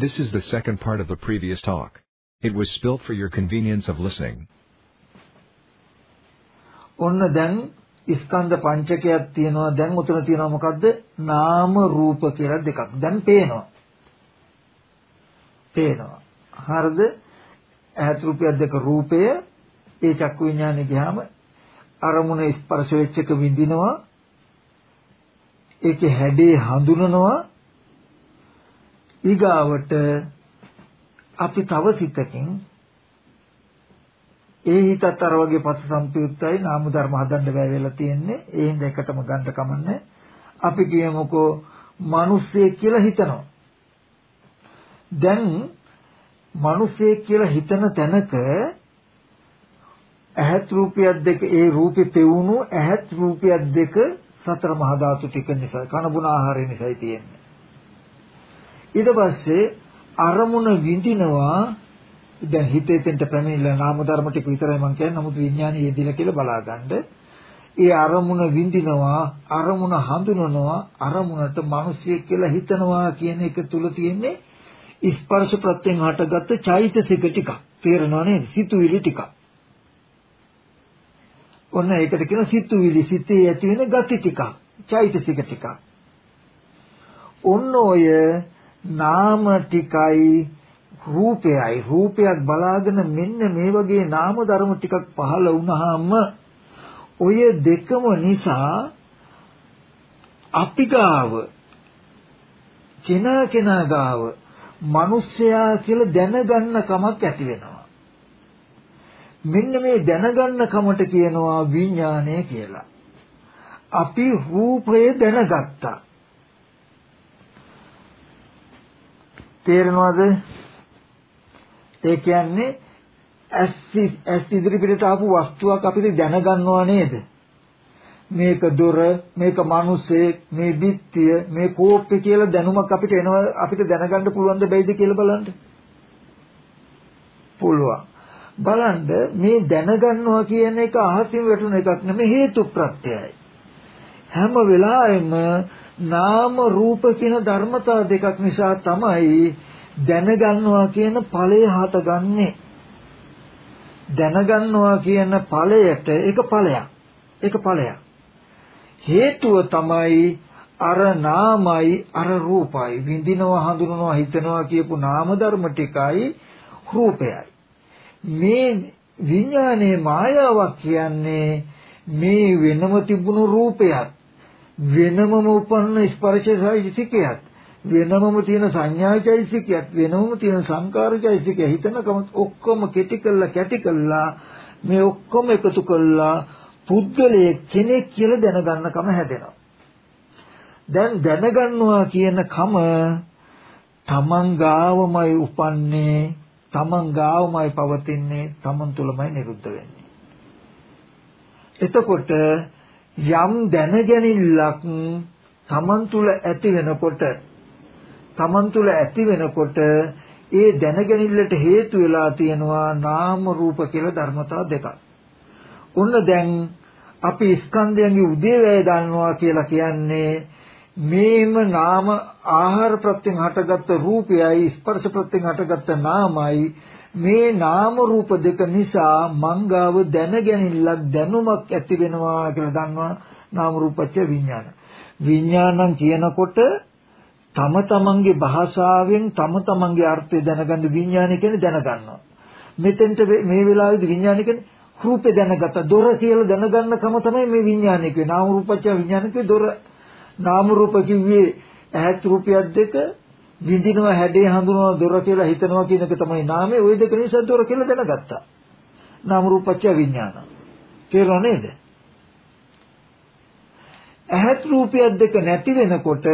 This is the second part of the previous talk. It was spilt for your convenience of listening. ඔන්න දැන් ස්කන්ධ පංචකයක් තියෙනවා. දැන් උතන තියෙනවා මොකද්ද? නාම රූප කියලා දෙකක්. දැන් පේනවා. පේනවා. හරිද? ඇහත් රූපයක් දෙක රූපය. ඒ චක්කු විඥානේ ගියාම අරමුණ ස්පර්ශ වෙච්ච එක විඳිනවා. ඒකේ හැඩේ හඳුනනවා. ඊගාවට අපි තව සිතකින් ඒ හිතත් අර වගේ පස්ස සම්පයුක්තයි නාම ධර්ම හදන්න බෑ වෙලා තියෙන්නේ. ඒ හින්දා එකටම ගන්න කමන්නේ අපි කියමුකෝ මිනිස්සෙක් කියලා හිතනවා. දැන් මිනිස්සෙක් කියලා හිතන තැනක ඇහත් රූපයක් දෙක ඒ රූපේ පෙවුණු ඇහත් රූපයක් දෙක සතර මහා ධාතු ටික නිසා කන බුන ආහාරය නිසායි තියෙන්නේ. ඊට පස්සේ අරමුණ විඳිනවා දැන් හිතේ තෙන්ට පැමිණිලා නාම ධර්ම ටික විතරයි මම කියන්නේ නමුත් විඥානය යෙදිලා කියලා බලාගන්න. ඒ අරමුණ විඳිනවා අරමුණ හඳුනනවා අරමුණට මිනිසියෙක් කියලා හිතනවා කියන එක තුල තියෙන්නේ ස්පර්ශ ප්‍රත්‍යයෙන් හටගත්ත චෛතසික ටික. තේරෙනව නේද? සිතුවිලි ටික. ඔන්න ඒකට කියන සිතුවිලි සිතේ ඇති වෙන ගති ටික. චෛතසික ටික. ඔන්න ඔය නාම ටිකයි රූපයයි. රූපයක් බලාගෙන මෙන්න මේ වගේ නාම ධර්ම ටිකක් පහළ වුණාම ඔය දෙකම නිසා අපි ගාව කෙනා කෙනා ගාව මිනිස්සයා කියලා දැනගන්න කමක් ඇති වෙනවා. මෙන්න මේ දැනගන්න කමට කියනවා විඥානය කියලා. අපි රූපය දැනගත්තා. තේරෙනවද ඒ කියන්නේ ඇස් ඇස් ඉදිරිපිටට ආපු වස්තුවක් අපිට දැනගන්නවා නේද? මේක දොර, මේක මිනිස්සෙක්, මේ බිත්තිය, මේ කෝප්පේ කියලා දැනුමක් අපිට එනවා අපිට දැනගන්න පුළුවන්ද බැයිද කියලා බලන්න. පුළුවන්. බලන්න මේ දැනගන්නවා කියන එක අහසින් වැටුන එකක් නෙමෙයි හේතු ප්‍රත්‍යයයි. හැම වෙලාවෙම නාම රූප කියන ධර්මතා දෙකක් නිසා තමයි දැනගන්නවා කියන ඵලය හටගන්නේ. දැනගන්නවා කියන ඵලයට ඒක ඵලයක්. ඒක ඵලයක්. හේතුව තමයි අර නාමයි අර රූපයි. විඳිනවා හඳුනනවා හිතනවා කියපු නාම ධර්ම ටිකයි රූපයයි. මේ විඥානයේ මායාවක් කියන්නේ මේ වෙනම තිබුණු රූපයක්. වෙනමම උපන්න ස්පර්ශයයි සිකයක් වෙනමම තියෙන සංඥාචෛසිකයක් වෙනමම තියෙන සංකාරචෛසිකය හිතනකම ඔක්කොම කෙටි කළා කැටි කළා. මේ ඔක්කොම එකතු කළා. පුද්ගලයේ කෙනෙක් කියලා දැනගන්නකම හැදෙනවා. දැන් දැනගන්නවා කියන කම තමන් ගාවමයි උපන්නේ තමන් ගාවමයි පවතින්නේ තමන් තුළමයි නිරුද්ධ වෙන්නේ. එතකොට යම් දැනගැනිල්ලක් තමන් තුළ ඇති වෙනකොට තමන් තුළ ඇති වෙනකොට ඒ දැනගැනිල්ලට හේතු වෙලා තියෙනවා නාම රූප කියලා ධර්මතා දෙකක්. ඔන්න දැන් අපි ස්කන්ධයන්ගේ උදේවැය දන්නවා කියලා කියන්නේ මේම නාම ආහාර ප්‍රත්‍යයෙන් හටගත්ත රූපයයි ස්පර්ශ ප්‍රත්‍යයෙන් හටගත්ත නාමයි මේ නාම රූප දෙක නිසා මංගාව දැනගැනිල්ලක් දැනුමක් ඇති වෙනවා කියලා දන්නවා නාම රූපච්ච විඥාන විඥානං කියනකොට තම තමන්ගේ භාෂාවෙන් තම තමන්ගේ අර්ථය දැනගන්න විඥානය කියන්නේ දැනගන්නවා. මෙතෙන්ට මේ වෙලාවේදී විඥානය කියන්නේ රූපේ දැනගත දොර කියලා දැනගන්නකම තමයි මේ විඥානය කියන්නේ. නාම රූපච්ඡ විඥානකේ දොර නාම රූප කිව්වේ ඇහත් රූපයක් දෙක විඳිනවා හැඩේ හඳුනනවා දොර කියලා හිතනවා කියන එක තමයි නාමය. ওই දෙක නිසා දොර කියලා දැනගත්තා. නාම රූපච්ඡ විඥාන. තේරුණා නේද? ඇහත් රූපයක් දෙක නැති වෙනකොට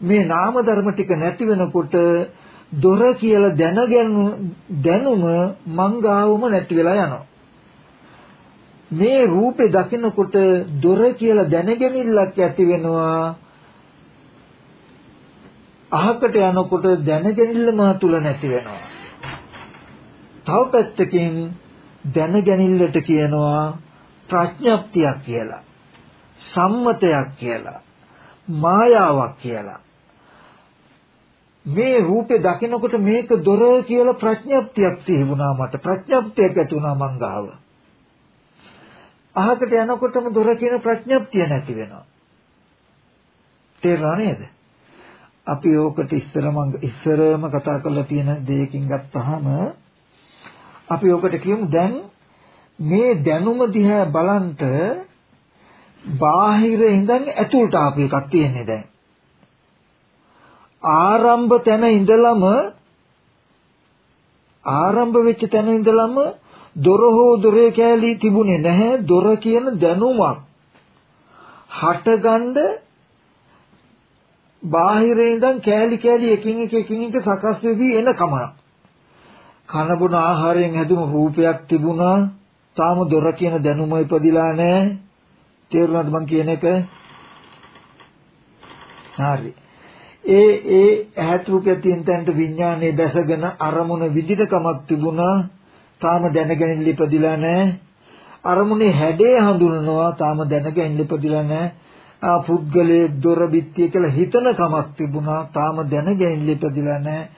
මේ නාම ධර්ම ටික නැති වෙනකොට දොර කියලා දැනගන්න දැනුම මංගාවම නැති වෙලා යනවා. මේ රූපේ දකිනකොට දොර කියලා දැනගැනිල්ලක් ඇති වෙනවා. අහකට යනකොට දැනගැනිල්ලම තුල නැති වෙනවා. තව පැත්තකින් දැනගැනිල්ලට කියනවා ප්‍රඥප්තියක් කියලා. සම්මතයක් කියලා. මායාවක් කියලා. මේ රූපේ දකිනකොට මේක දොර කියලා ප්‍රඥප්තියක් තිබුණා මට ප්‍රඥප්තියක් ඇති වුණා මං ගාව අහකට යනකොටම දොර කියන ප්‍රඥප්තිය නැති වෙනවා තේරුණා නේද අපි ඕකට ඉස්සර මං ඉස්සරම කතා කරලා තියෙන දෙයකින් ගත්තාම අපි ඕකට කියමු දැන් මේ දැනුම දිහා බලන්ට බාහිර ඉඳන් ඇතුළට ආපු එකක් තියෙන්නේ දැන්. ආරම්භ තැන ඉඳලම ආරම්භ වෙච්ච තැන ඉඳලම දොර හෝ දොරේ කෑලි තිබුණේ නැහැ. දොර කියන දැනුමක්. හටගන්න බාහිරේ ඉඳන් කෑලි කෑලි එකින් එක එකින් එක සකස් වෙවි එන කම කන බොන ආහාරයෙන් හැදුණු රූපයක් තිබුණා. තාම දොර කියන දැනුම ඉපදිලා නැහැ තේරුණාද මං කියන එක? හරි. ඒ ඒ ඇහත් රූපය තියෙන තැනට විඥානයේ දැසගෙන අරමුණ විදිහකමක් තිබුණා. තාම දැනගෙන ඉපදිලා නැහැ අරමුණේ හැඩේ හඳුනනවා. තාම දැනගෙන ඉපදිලා නැහැ ආ පුද්ගලයේ දොර බිත්තිය කියලා හිතන කමක් තිබුණා. තාම දැනගෙන ඉපදිලා නැහැ.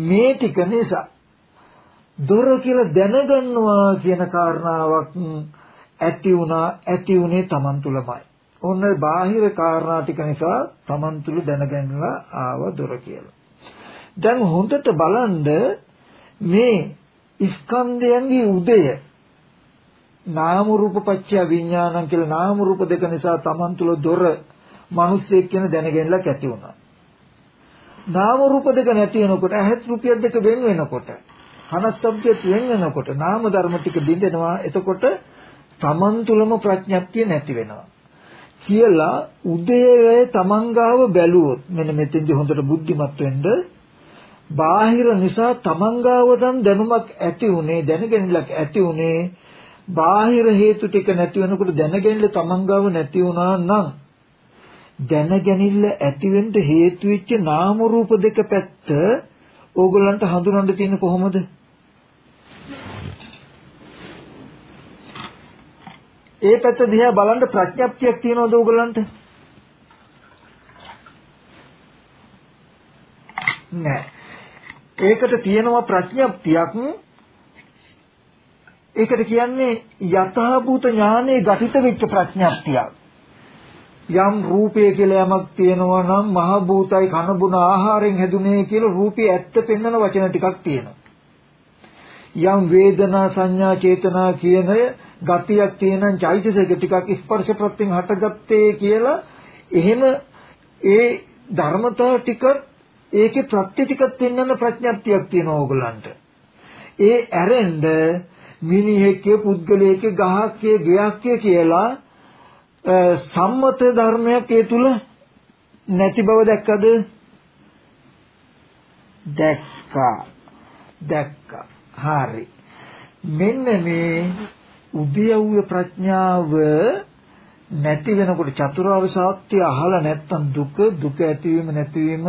මේ ටික නිසා දොර කියලා දැනගන්නවා කියන කාරණාවක් ඇති වුණා. ඇති උනේ Taman තුලමයි ඔන්න බාහිර කාරණා ටික නිසා Taman තුල දැනගන්නලා ආව දොර කියලා. දැන් හොඳට බලන්න මේ ස්කන්ධයන්ගේ උදය නාම රූප පත්‍ය විඥානං කියලා නාම රූප දෙක නිසා Taman තුල දොර මිනිස්සෙක් කියන දැනගන්නලා කැති වුණා. නාම රූප දෙක නැති වෙනකොට ඇහත් රූපය දෙක වෙන වෙනකොට හනස්සබ්දයේ වෙන වෙනකොට නාම ධර්ම ටික බින්දෙනවා එතකොට Taman තුලම ප්‍රඥප්තිය නැති වෙනවා. කියලා උදේවේ තමන්ගාව බැලුවොත් මෙන්න මෙතෙන්දි හොඳට බුද්ධිමත් වෙන්න බාහිර නිසා තමන්ගාව නම් දැනුමක් ඇති උනේ දැනගැනිලක් ඇති උනේ බාහිර හේතු ටික නැති වෙනකොට දැනගැනිල්ල තමන්ගාව නැති වුණා නම් දැනගැනිල්ල ඇති වෙන්න හේතු වෙච්ච නාම රූප දෙක පැත්ත ඕගොල්ලන්ට හඳුනන්න තියෙන්නේ කොහොමද ඒ පැත්ත දිහා බලන්න ප්‍රඥප්තියක් තියනවද ඕගලන්ට? නෑ. ඒකට තියෙනවා ප්‍රඥප්තියක්. ඒකට කියන්නේ යථාභූත ඥානයේ ගඨිත වෙච්ච ප්‍රඥප්තියක්. යම් රූපය කියලා යමක් තියෙනවා නම් මහ භූතයි කන බුන ආහාරයෙන් හැදුනේ කියලා රූපේ ඇත්ත පෙන්වන වචන ටිකක් තියෙනවා. යම් වේදනා සංඥා චේතනා කියන ගතියක් තියෙනන් චෛතසික ටිකක් ස්පර්ශ ප්‍රත්‍යයෙන් හටගත්තේ කියලා එහෙම ඒ ධර්මතා ටික ඒකේ ප්‍රත්‍ය ටිකක් පෙන්වන ප්‍රඥප්තියක් තියෙනවා ඕගලන්ට. ඒ ඇරෙන්න මිනිහෙක්ගේ පුද්ගලයෙක්ගේ ගහක්ගේ ගයක් කියලා සම්මත ධර්මයක් ඒ තුල නැති බව දැක්කද? දැක්කා. දැක්කා. හරි. මෙන්න මේ උද්‍යව්‍ය ප්‍රඥාව නැති වෙනකොට චතුරාර්ය සත්‍ය අහලා නැත්තම් දුක දුක ඇතිවීම නැතිවීම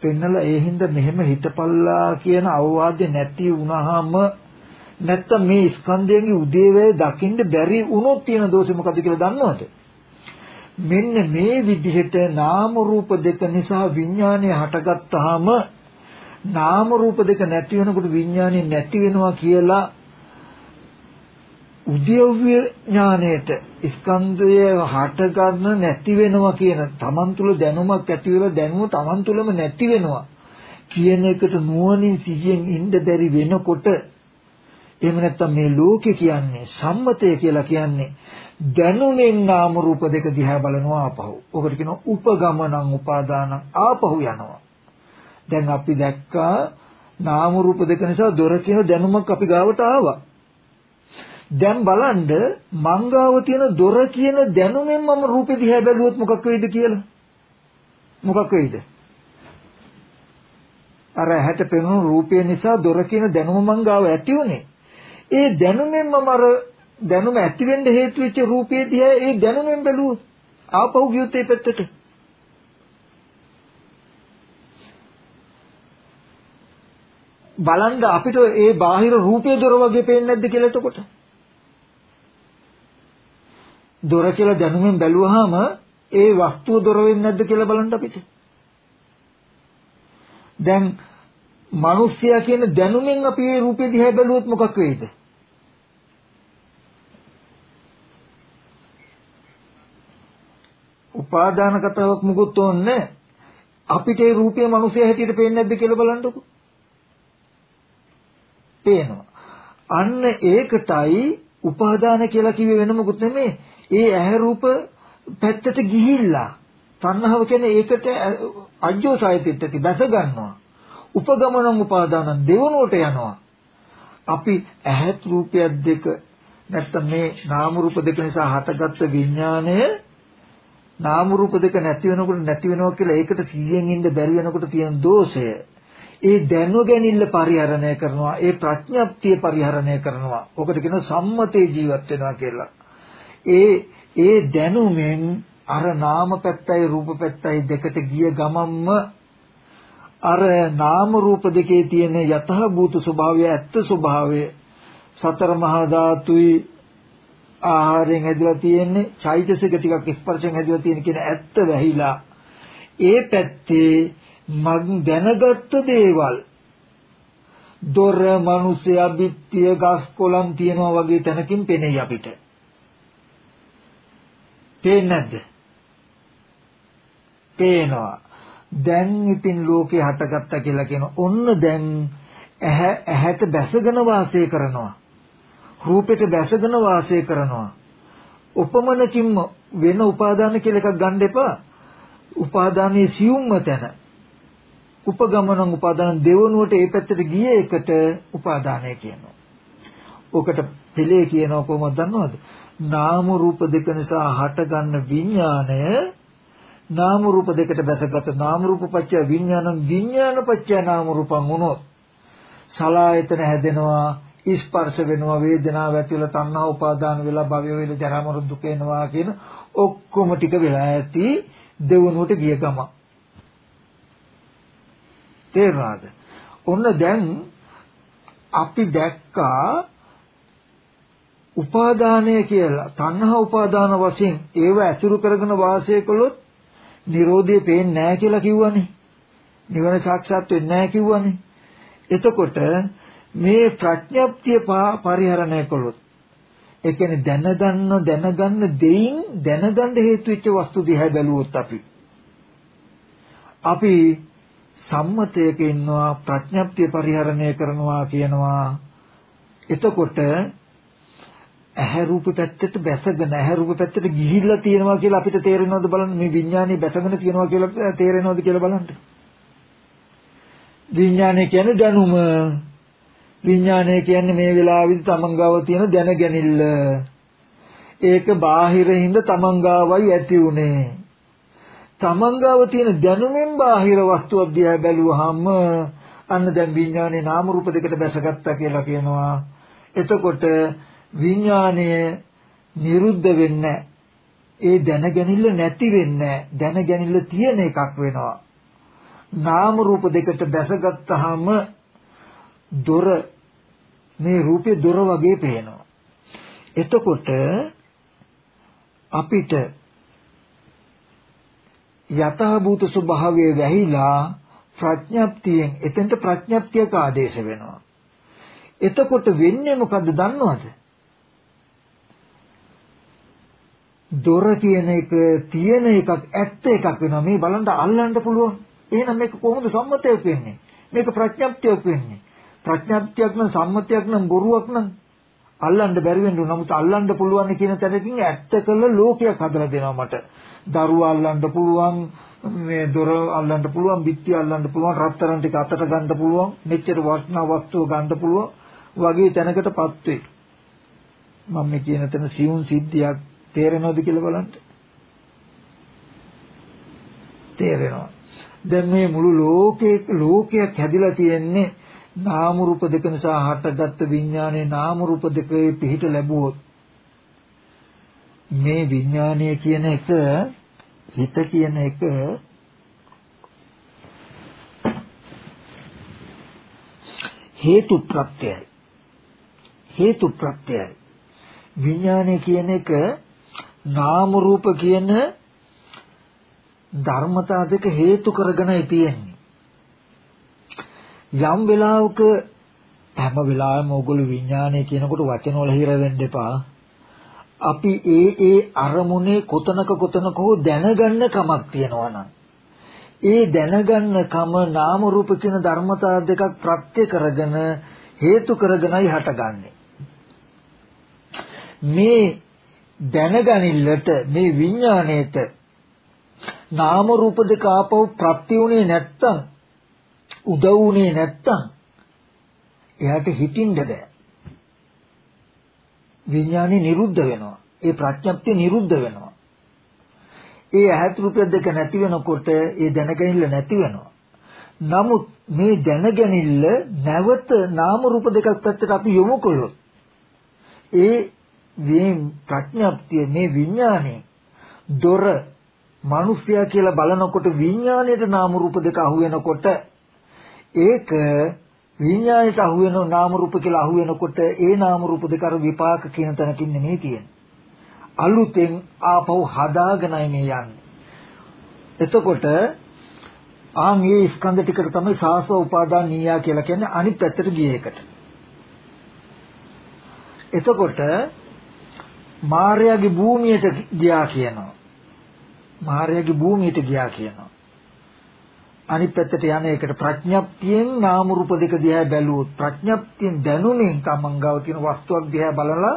පෙන්නලා ඒ හින්දා මෙහෙම හිතපල්ලා කියන අවවාදය නැති වුණාම නැත්තම් මේ ස්කන්ධයන්ගේ උදේවැය දකින්න බැරි වුණොත් තියෙන දෝෂෙ මොකද කියලා දන්නවද? මෙන්න මේ විදිහට නාම රූප දෙක නිසා විඥානය හටගත්තාම නාම රූප දෙක නැති වෙනකොට විඥානය නැති වෙනවා කියලා උද්‍යව්‍ය ඥාණයට ස්කන්ධය හට ගන්න නැති වෙනවා කියන තමන් තුළ දැනුමක් ඇති වෙලා දැනුම තමන් තුළම නැති වෙනවා කියන එකට නුවණින් සිහියෙන් ඉන්න බැරි වෙනකොට එහෙම නැත්නම් මේ ලෝකේ කියන්නේ සම්මතය කියලා කියන්නේ දැනුමෙන් නාම රූප දෙක දිහා බලනවා ආපහු. ඔකට කියනවා උපගමනං උපාදානං ආපහු යනවා. දැන් අපි දැක්කා නාම රූප දෙක නිසා දොර කියන දැනුමක් අපි ගාවට ආවා. දැන් බලන්න මංගාව තියෙන දොර කියන දැනුමෙන් මම රූපෙ දිහා බැලුවොත් මොකක් වෙයිද කියලා මොකක් වෙයිද අර හැට පෙනුණු රූපය නිසා දොර කියන දැනුම මංගාව ඇති උනේ ඒ දැනුමෙන් මම අර දැනුම ඇති වෙන්න හේතු වෙච්ච රූපය දිහා ඒ දැනුමෙන් බැලුවොත් ආපහු ගියොත් ඒ පැත්තට බලන්න අපිට ඒ බාහිර රූපයේ දොර වගේ පේන්නේ නැද්ද කියලා එතකොට දොර කියලා දැනුමින් බැලුවාම ඒ වස්තුව දොර වෙන්නේ නැද්ද කියලා බලන්න අපිට. දැන් මිනිස්සයා කියන දැනුමෙන් අපි මේ රූපේ දිහා බැලුවොත් මොකක් වෙයිද? උපාදාන කතාවක් මුකුත් ඕනේ අපිට ඒ රූපය මිනිස්සයා හැටියට පේන්නේ නැද්ද කියලා බලන්නකෝ. පේනවා. අන්න ඒකටයි උපාදාන කියලා කිව්වේ වෙන මොකුත් නෙමෙයි. ඒ ඇහැ රූප පැත්තට ගිහිල්ලා තණ්හාව කියන්නේ ඒකට අජ්ජෝසායතිත්‍ති බැස ගන්නවා. උපගමනං උපාදාන දෙවනුවට යනවා. අපි ඇහත් රූපයක් දෙක නැත්තම් මේ නාම රූප දෙක නිසා හටගත්ත විඥාණය නාම රූප දෙක නැති වෙනකොට නැති වෙනවා කියලා ඒකට 100න් ඉන්න බැරි වෙනකොට තියෙන දෝෂය. ඒ දැනුගැනිල්ල පරිහරණය කරනවා ඒ ප්‍රඥප්තිය පරිහරණය කරනවා. ඔකට කියන සම්මතේ ජීවත් වෙනවා කියලා. ඒ ඒ දැනුමෙන් අර නාම පැත්තයි රූප පැත්තයි දෙකට ගිය ගමම්ම අර නාම රූප දෙකේ තියෙන යතහ භූත ස්වභාවය ඇත්ත ස්වභාවය සතර මහා ධාතුයි ආහාරයෙන් හැදිලා තියෙන්නේ චෛතසික ටිකක් ස්පර්ශයෙන් හැදිලා තියෙන කියන ඇත්ත වැහිලා ඒ පැත්තේ මං දැනගත්ත දේවල් දොර මිනිස්සයා බිත්තිය ගස් කොළන් තියනවා වගේ තැනකින් පෙනෙයි අපිට. පේන්නේ නැද්ද? පේනවා. දැන් ඉතින් ලෝකේ හටගත්තා කියලා කියන ඔන්න දැන් ඇහැ ඇහැට බැසගෙන වාසය කරනවා. රූපෙට බැසගෙන වාසය කරනවා. උපමනකින්ම වෙන උපාදාන කියලා එකක් ගන්න එපා. උපාදානයේ සියුම්ම තැන උපගමනං උපාදාන දෙවනුවට ඒ පැත්තට ගිය එකට උපාදානය කියනවා. ඔකට පිළේ කියනවා කොහොමද දන්නවද? නාම රූප දෙක නිසා හටගන්න විඥාණය නාම රූප දෙකට බැසගත නාම රූප පත්‍ය විඥානං විඥාන පත්‍ය නාම රූපං වුණොත් සලායතන හැදෙනවා ස්පර්ශ වෙනවා වේදනාව ඇති වෙලා තණ්හා උපාදාන වෙලා භවය වෙලා ජරා මරණ දුක එනවා කියන ඔක්කොම ටික වෙලා ඇති දෙවනුවට ගිය ගමන් තේරුණාද? ඔන්න දැන් අපි දැක්කා උපාදානය කියලා තණ්හා උපාදාන වශයෙන් ඒව ඇසුරු කරගෙන වාසය කළොත් Nirodhe පේන්නේ නැහැ කියලා කිව්වනේ. නිවන සාක්ෂාත් වෙන්නේ නැහැ කිව්වනේ. එතකොට මේ ප්‍රඥප්තිය පරිහරණය කළොත් ඒ කියන්නේ දැනගන්න දැනගන්න දෙයින් දැනගන්න හේතු වෙච්ච වස්තු දිහා බැලුවොත් අපි අපි සම්මතයක ඉන්නවා ප්‍රඥප්තිය පරිහරණය කරනවා කියනවා. එතකොට ඇහැ රූප පැත්තට බැසගෙන ඇහැ රූප පැත්තට ගිහිල්ලා තියෙනවා කියලා අපිට තේරෙනවද බලන්න? මේ විඥානේ බැසගෙන තියෙනවා කියලා තේරෙනවද කියලා බලන්න. විඥානය කියන්නේ දැනුම. විඥානය කියන්නේ මේ වෙලාවෙදි තමන්ගාව තියෙන දැනගැනිල්ල ඒක බාහිරින්ද තමන්ගාවයි ඇති උනේ තමන්ගාව තියෙන දැනුමෙන් බාහිර වස්තු අධ්‍යය බැලුවාම අන්න දැන් විඥානේ නාම රූප දෙකට බැසගත්තා කියලා කියනවා. එතකොට විඥානය නිරුද්ධ වෙන්නේ ඒ දැනගැනිල්ල නැති වෙන්නේ දැනගැනිල්ල තියෙන එකක් වෙනවා. නාම රූප දෙකට බැසගත්තාම දොර මේ රූපේ දොර වගේ පේනවා. එතකොට අපිට යථාභූත ස්වභාවය වැහිලා ප්‍රඥප්තියෙන් එතෙන්ට ප්‍රඥප්තියක ආදේශ වෙනවා. එතකොට වෙන්නේ මොකද්ද දන්නවද? දොර කියන එක තියෙන එකක් ඇත්ත එකක් වෙනවා. මේ බලන්න අල්ලන්න පුළුවන්. එහෙනම් මේක කොහොමද සම්මතයක් වෙන්නේ? මේක ප්‍රඥප්තියක් වෙන්නේ. ප්‍රඥප්තියක් නම් සම්මතයක් නම් බොරුවක් නම් අල්ලන්න බැරි වෙන්න නමුත් අල්ලන්න පුළුවන් කියන තැනකින් ඇත්ත කළ ලෝකයක් හදලා දෙනවා මට. දරුවා අල්ලන්න පුළුවන් මේ දොර අල්ලන්න පුළුවන් බිත්ති අල්ලන්න පුළුවන් රත්තරන් ටික අතට ගන්න පුළුවන් මෙච්චර වටිනා වස්තුව ගන්න පුළුවන් වගේ තැනකටපත් වේ මම මේ කියන තැන සියුම් සිද්ධියක් තේරෙනවද කියලා බලන්න. තේරෙනවා. දැන් මේ මුළු ලෝකේ ලෝකයක් හැදිලා තියෙන්නේ නාම රූප දෙක නිසා හටගත්තු විඥානයේ නාම රූප දෙකේ පිහිට ලැබුවොත් මේ විඥානය කියන එක හිත කියන එක හේතු ප්‍රත්‍යයයි. හේතු ප්‍රත්‍යයයි. විඥානය කියන එක නාම රූප කියන ධර්මතා දෙක හේතු කරගෙනයි තියෙන්නේ. යම් වෙලාවක හැම වෙලාවෙම ඕගොල්ලෝ විඥානය කියනකොට වචන වල හිර වෙන්න එපා. අපි ඒ ඒ අරමුණේ කොතනක කොතනක හෝ දැනගන්න කමක් තියෙනවා නම් ඒ දැනගන්න කම නාම රූප කියන ධර්මතා දෙකක් ප්‍රත්‍ය කරගෙන හේතු කරගෙනයි හටගන්නේ. මේ දැනගනිල්ලට මේ විඥාණයට නාම රූප දෙක ආපහු ප්‍රත්‍ය උනේ නැත්තම් උදව් උනේ නැත්තම් එයාට හිතින්ද බෑ. විඥානේ නිරුද්ධ වෙනවා. ඒ ප්‍රඥප්තිය නිරුද්ධ වෙනවා. ඒ ඇහත් රූපය දෙක නැති වෙනකොට ඒ දැනගැනිල්ල නැති වෙනවා. නමුත් මේ දැනගැනිල්ල නැවත නාම රූප දෙකක් පැත්තට අපි යොමු කළොත් ඒ මේ ප්‍රඥප්තිය මේ විඥානේ දොර මිනිසයා කියලා බලනකොට විඥාණයට නාම රූප දෙක අහු වෙනකොට ඒක විඥාණයට අහු වෙන නාම රූප කියලා අහු වෙනකොට ඒ නාම රූප දෙක අර විපාක කියන තැනකින් නෙමෙයි තියෙන්නේ. අලුතෙන් ආපහු හදාගෙනයි මේ යන්නේ. එතකොට ආන් මේ ස්කන්ධ ටිකට තමයි සාසව උපාදාන නීයා කියලා කියන්නේ අනිත් පැත්තට ගිය එකට. එතකොට මාර්යාගේ භූමියට ගියා කියනවා. මාර්යාගේ භූමියට ගියා කියනවා. අනිත් පැත්තට යන එකට ප්‍රඥප්තියෙන් නාම රූප දෙක දිහා බැලුවොත් ප්‍රඥප්තියෙන් දැනුමින් තමන් ගාව තියෙන වස්තුවක් දිහා බලලා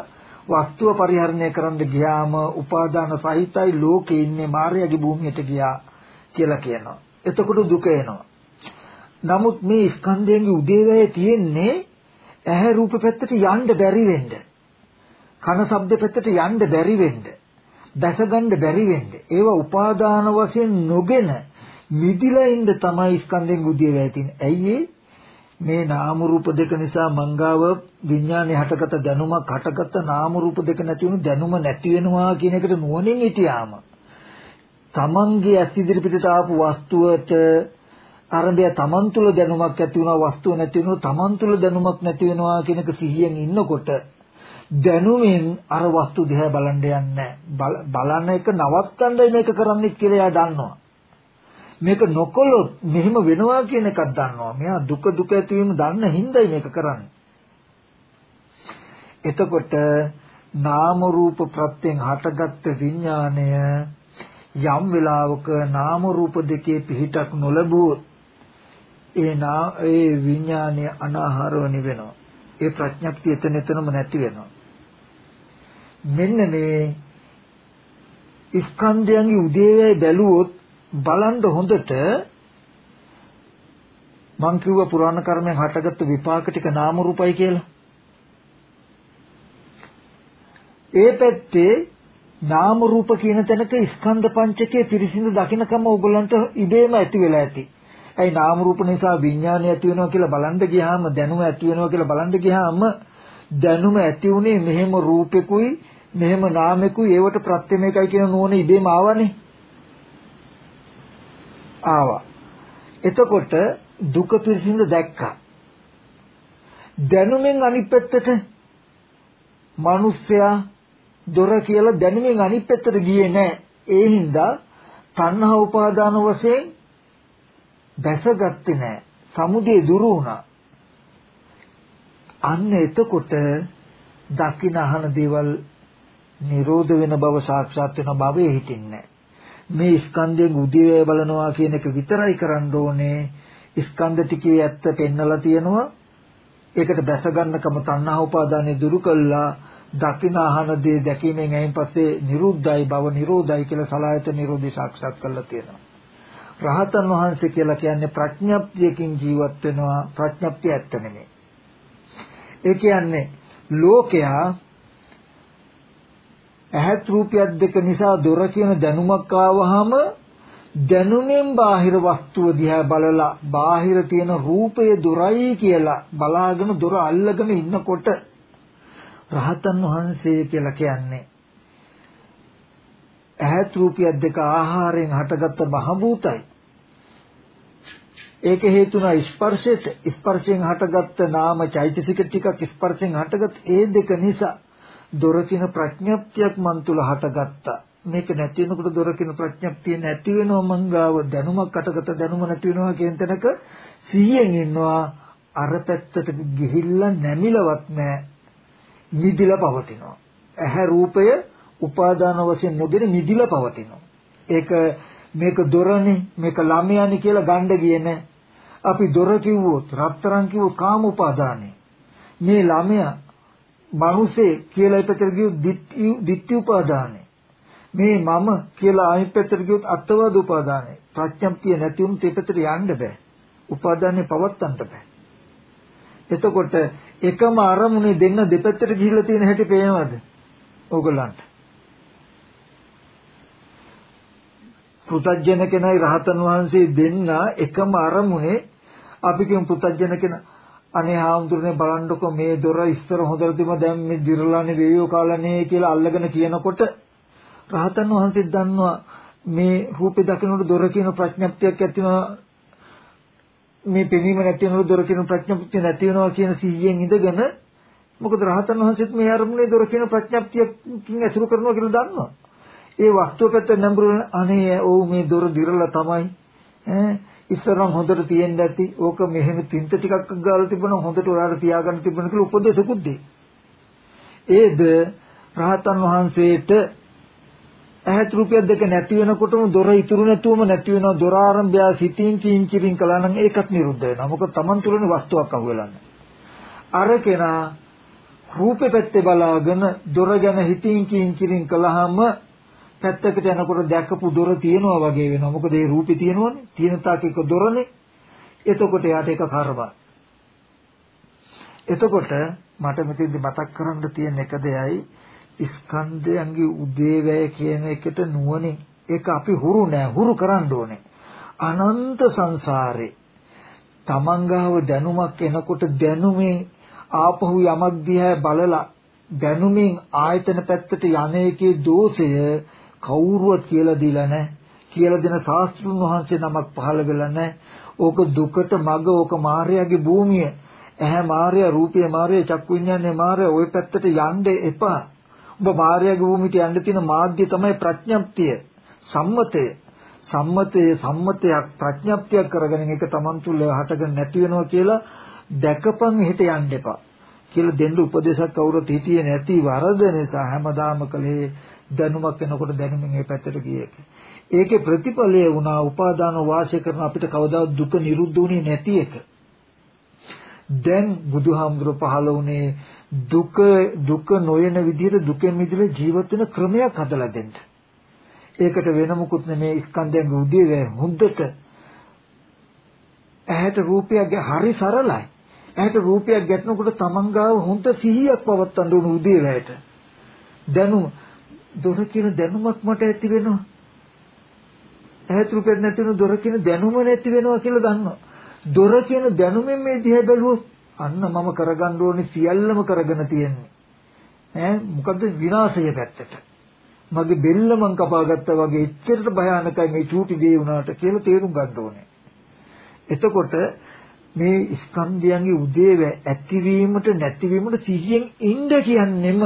වස්තුව පරිහරණය කරන්න ගියාම උපාදාන සහිතයි ලෝකේ ඉන්නේ මාර්යාගේ භූමියට ගියා කියලා කියනවා. එතකොට දුක එනවා. නමුත් මේ ස්කන්ධයන්ගේ උදේවැය තියෙන්නේ ඇහැ රූප පැත්තට යන්න බැරි වෙන්නේ. කන ශබ්ද පැත්තට යන්න බැරි වෙන්න දැස ගන්න බැරි වෙන්න ඒවා උපාදාන වශයෙන් නොගෙන මිදිලා ඉන්න තමයි ස්කන්ධෙන් උදිය වැටෙන්නේ ඇයි මේ නාම රූප දෙක නිසා මංගාව විඥානේ හටගත දැනුමක් හටගත නාම රූප දෙක නැති වුණු දැනුම නැති වෙනවා කියන එකට නුවණින් හිටියාම තමන්ගේ ඇස් ඉදිරි පිටට ආපු වස්තුවට අරඹය තමන් තුළ දැනුමක් ඇති වුණා වස්තුව නැති වෙනවා තමන් තුළ දැනුමක් නැති වෙනවා කියන එක සිහියෙන් ඉන්නකොට දැනුමින් අර වස්තු දිහා බලන්න යන්නේ. බලන එක නවත්තන්නයි මේක කරන්නේ කියලා එයා දන්නවා. මේක නොකොලොත් මෙහෙම වෙනවා කියන එකක් දන්නවා. මෙයා දුක දුක ඇතිවීම දන්න හින්දායි මේක කරන්නේ. එතකොට නාම රූප ප්‍රත්‍යයෙන් හටගත්ත විඥාණය යම් වෙලාවක නාම රූප දෙකේ පිහිටක් නොලැබුවොත් ඒ නා ඒ විඥාණය අනාහාරව නිවෙනවා. ඒ ප්‍රඥප්තිය එතන එතනම නැති වෙනවා. මෙන්න මේ ස්කන්ධයන්ගේ උදේවැය බැලුවොත් බලන්න හොඳට මං කිව්ව පුරාණ කර්මයෙන් හටගත්තු විපාක ටික නාම රූපයි කියලා. ඒ පැත්තේ නාම රූප කියන තැනක ස්කන්ධ පංචකයේ පිරිසිදු දකින්නකම ඕගොල්ලන්ට ඉබේම ඇති වෙලා ඇති. ඇයි නාම රූප නිසා විඥානය ඇති වෙනවා කියලා බලන්න ගියාම දැනුම ඇති වෙනවා කියලා බලන්න ගියාම දැනුම ඇති උනේ මෙහෙම රූපෙකුයි මෙහෙම නාමෙකුයි ඒවට ප්‍රත්‍යමයකයි කියන නුවණ ඉබේම ආවනේ. ආවා. එතකොට දුක පිරිසිඳ දැක්කා. දැනුමෙන් අනිත් පැත්තට මිනිස්සයා දොර කියලා දැනුමෙන් අනිත් පැත්තට ගියේ නැහැ. ඒ හින්දා තණ්හා උපාදාන වශයෙන් දැසගත්තේ නැහැ. සමුදේ දුරු වුණා. අන්න එතකොට දකින අහන දේවල් නිරෝධ වෙන බව සාක්ෂාත් වෙන භවයේ හිටින්නේ මේ ස්කන්ධයෙන් උදේවැය බලනවා කියන එක විතරයි කරන්න ඕනේ. ස්කන්ධ ටිකේ ඇත්ත පෙන්නලා තියෙනවා. ඒකට බැස ගන්නකම තණ්හා උපාදානෙ දුරු කළා. දකින අහන දේ දැකීමෙන් එයින් පස්සේ නිරුද්ධයි බව නිරෝධයි කියලා සලායත නිරෝධي සාක්ෂාත් කරලා තියෙනවා. රහතන් වහන්සේ කියලා කියන්නේ ප්‍රඥප්තියකින් ජීවත් වෙනවා. ප්‍රඥප්තිය ඇත්ත නෙමෙයි. ඒ කියන්නේ ලෝකයා ඇහත් රූපයක් දෙක නිසා දොර කියන දැනුමක් ආවහම දැනුමෙන් බාහිර වස්තුව දිහා බලලා බාහිර තියෙන රූපය දොරයි කියලා බලාගෙන දොර අල්ලගෙන ඉන්නකොට රහතන් වහන්සේ කියලා කියන්නේ ඇහත් රූපයක් දෙක ආහාරයෙන් හටගත්ත මහ භූතයි ඒක හේතුනා ස්පර්ශයට. ස්පර්ශයෙන් හටගත්ත නාම චෛතසික ටිකක් ස්පර්ශයෙන් හටගත් ඒ දෙක නිසා දොරකින ප්‍රඥප්තියක් මන් තුල හටගත්තා. මේක නැති වෙනකොට දොරකින ප්‍රඥප්තිය නැති වෙනව මංගාව දැනුමක් අටගත දැනුම නැති වෙනවා කියන තැනක සිහියෙන් ඉන්නවා අර පැත්තට ගිහිල්ලා නැමිලවත් නැහැ. නිදිලා පවතිනවා. ඇහැ රූපය උපාදාන වශයෙන් නොගෙන නිදිලා පවතිනවා. ඒක මේක දොරනේ මේක ළමයානි කියලා ගණ්ඩ ගියේ නැහැ. අපි දොර කිව්වොත් රත්තරන් කිව්වොත් කාම උපාදානේ. මේ ළමයා මනුසේ කියලා ඉපතර ගියොත් ditthi උපාදානේ. මේ මම කියලා අනිත් පැත්තට ගියොත් අත්වාද උපාදානේ. ප්‍රඥප්තිය නැති වුණොත් ඒ පැත්තට යන්න බෑ. උපාදානේ පවත්තන්න බෑ. එතකොට එකම අරමුණේ දෙන්න දෙපැත්තට ගිහිල්ලා තියෙන හැටි පේනවද? ඕගොල්ලන්ට. පෘතජ්ජන කෙනයි රහතන් වහන්සේ දෙන්න එකම අරමුණේ අපි කියමු පෘතජ්ජන කෙනා අනේ හාමුදුරනේ බලන්නකො මේ දොර ඉස්සර හොඳට තිබ්බ දැන් මේ දිරලානේ වේයෝ කාලනේ කියලා අල්ලගෙන කියනකොට රහතන් වහන්සේ දන්නවා මේ රූපේ දකින්නට දොර කියන ප්‍රඥප්තියක් ඇතිවෙනවා මේ පෙනීම නැති වෙනකොට දොර කියන ප්‍රඥප්තිය නැති වෙනවා කියන සිහියෙන් ඉඳගෙන මොකද රහතන් වහන්සේත් මේ අරමුණේ දොර කියන ප්‍රඥප්තියකින් ඇසුරු කරනවා කියලා දන්නවා. ඒ වස්තුව පැත්ත නඹුරු අනේ ඔව් මේ දොර දිරලා තමයි. ඈ ඉස්සරම් හොඳට තියෙන්න ඇති. ඕක මෙහෙම තින්ත ටිකක් ගාලා තිබුණා හොඳට ඔයාලට තියාගන්න තිබුණා කියලා උපදේශකුත් දෙයි. ඒද රහතන් වහන්සේට ඇහත් රුපියල් දෙක නැති වෙනකොටම දොර ඉතුරු නැතුවම නැති වෙනවා දොර ආරම්භය සිතින් කිංකිරින් කළා නම් ඒකත් නිරුද්ධ වෙනවා මොකද Taman තුලනේ වස්තුවක් අහුවෙලා අර කෙනා රූපේ පැත්තේ බලාගෙන දොර ගැන හිතින් කිංකිරින් කළාම පැත්තකට යනකොට දැකපු දොර තියෙනවා වගේ වෙනවා. මොකද ඒ රූපේ තියෙනවනේ. තියෙන තාක් එක දොරනේ. එතකොට යාට ඒක කරබන්. එතකොට මට මෙතෙන්දි මතක් කරන්න තියෙන එක දෙයයි ස්කන්ධයන්ගේ උදේවැය කියන එකට නුවණින් ඒක අපි හුරු නෑ හුරු කරන්න ඕනේ. අනන්ත සංසාරේ තමන්ගාව දැනුමක් එනකොට දැනුමේ ආපහු යමක් දිහා බලලා දැනුමින් ආයතන පැත්තට යන්නේකේ දෝෂය කවුරුවත් කියලා දීලා නැහැ. කියලා දෙන ශාස්ත්‍රුන් වහන්සේ නමක් පහළ වෙලා නැහැ. ඕක දුකට මග ඕක මායාවේ භූමිය. ඇහැ මායා රූපය මායා චක්කු විඤ්ඤාණය මායා ওই පැත්තට යන්න එපා. ඔබ මායාවේ භූමියට යන්න තියෙන මාධ්‍ය තමයි ප්‍රඥප්තිය සම්මතය. සම්මතය සම්මතයක් ප්‍රඥප්තියක් කරගෙන ඒක Taman තුල හටගෙන නැති වෙනවා කියලා දැකපන් එහෙට යන්න එපා. කියලා දෙන්න උපදේශයක් කවුරුත් හිතියේ නැති වරද නිසා හැමදාම කලේ දැනුමක් වෙනකොට දැනුමින් මේ පැත්තට ගියේ. ඒකේ ප්‍රතිඵලය වුණා උපාදාන වාසය කරන අපිට කවදා දුක නිරුද්ධ වුණේ නැති එක. දැන් බුදුහාමුදුර පහළ වුණේ දුක දුක නොයන විදිහට දුකෙන් මිදෙලා ජීවත් වෙන ක්‍රමයක් හදලා දෙන්න. ඒකට වෙන මොකුත් නෙමේ ස්කන්ධයන් උදේ හොඳට ඇහැට රූපයක් හරි සරලයි. ඇහැට රූපයක් ගැටෙනකොට තමන් ගාව හොඳ සිහියක් පවත්තන්න උණු උදේ වැයට. දැනුම දොර කියන දැනුමක් මට ඇති වෙනවා. ඇහත් රූපෙත් නැති වෙන දොර කියන දැනුම නැති වෙනවා කියලා දන්නවා. දොර කියන දැනුමෙන් මේ දිහා බැලුවොත් අන්න මම කරගන්න ඕනේ සියල්ලම කරගෙන තියෙන්නේ. ඈ මොකද විනාශය පැත්තට. මගේ බෙල්ල මං කපාගත්තා වගේ එච්චරට භයානකයි මේ චූටි දේ වුණාට කියලා තේරුම් ගන්න ඕනේ. එතකොට මේ ස්කන්ධයන්ගේ උදේව ඇතිවීමට නැතිවීමට සිහියෙන් ඉන්න කියන්නෙම.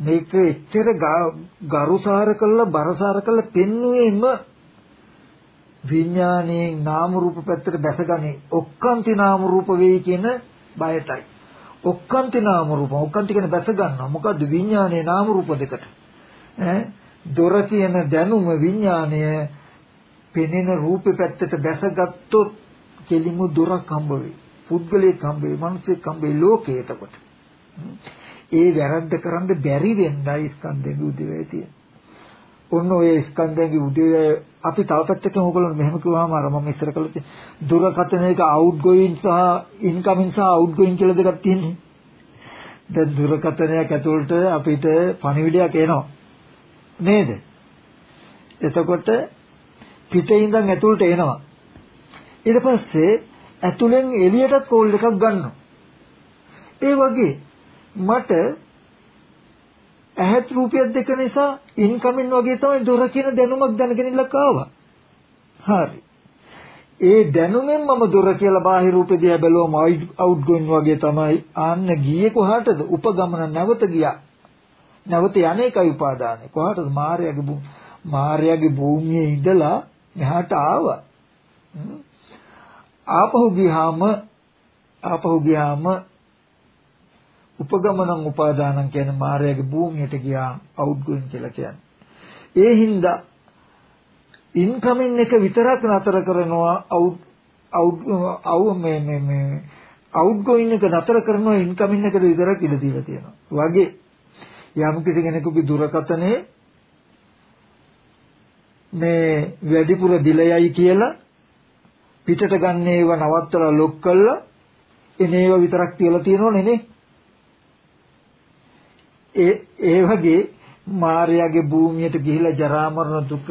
මේක එච්චර ගරුසාර කළා බරසාර කළා පෙන්වීම විඥානයේ නාම රූප පැත්තට බැසගන්නේ ඔක්කාන්ති නාම රූප වෙයි කියන බයටයි. ඔක්කාන්ති නාම රූප ඔක්කාන්ති කියන බැස ගන්නවා මොකද්ද විඥානයේ නාම රූප දෙකට? ඈ? දොර කියන දැනුම විඥානය පෙනෙන රූපේ පැත්තට බැසගත්තොත් කෙලිමු දොරක් හම්බ වෙයි පුද්ගලයෙක් හම්බ වෙයි මිනිසෙක් හම්බ වෙයි ලෝකේ එතකොට ඒ වැරද්ද කරන්න බැරි වෙන්නයි ස්කන්ධයේ උදේවැය තියෙන්නේ. ඔන්න ඔය ස්කන්ධයේ උදේවැය අපි තව පැත්තකින් ඕගොල්ලෝ මෙහෙම කිව්වම අර මම ඉස්සර කළේ දුරකථනයක අවුට් ගෝයින් සහ ඉන්කමින් සහ අවුට් ගෝයින් කියලා දෙකක් තියෙන්නේ. දැන් දුරකථනයක් ඇතුළට අපිට පණිවිඩයක් එනවා. නේද? එතකොට පිටේ ඉඳන් ඇතුළට එනවා. ඊට පස්සේ ඇතුලෙන් එළියටත් කෝල් එකක් ගන්නවා. ඒ වගේ මට ඇහත් රූපයක් දෙක නිසා ඉන්කමින් වගේ තමයි දොර කියන දැනුමක් දැනගෙනලක් ආවා. හරි. ඒ දැනුමෙන් මම දොර කියලා බාහිර රූපෙ දිහා බැලුවම අවුට් ගෝයින් වගේ තමයි ආන්න ගියේ කොහාටද? උපගමන නැවත ගියා. නැවත යන්නේකයි උපාදානෙ. කොහාටද? මාර්යාගේ මාර්යාගේ භූමියේ ඉඳලා මෙහාට ආවා. ආපහු ගියාම ආපහු ගියාම උපගමනං උපාදානං කියන්නේ මායාවේ භූමියට ගියා අවුට් ගෝයින් කියලා කියන්නේ. ඒ හින්දා ඉන්කමින් එක විතරක් නතර කරනවා අවුට් අවුට් අවු මේ මේ මේ අවුට් ගෝයින් එක නතර කරනවා ඉන්කමින් එකට විතරක් ඉඩ දීලා තියෙනවා. වගේ යම් කිසි කෙනෙකුගේ දුරකතනේ මේ වැඩිපුර දිලයයි කියලා පිටට ගන්න ඒවා නවත්තලා ලොක් කළා එනේව විතරක් තියලා තියෙනවනේ නේ ඒ ඒ වගේ මාර්යාගේ භූමියට ගිහිලා ජරා මරණ දුක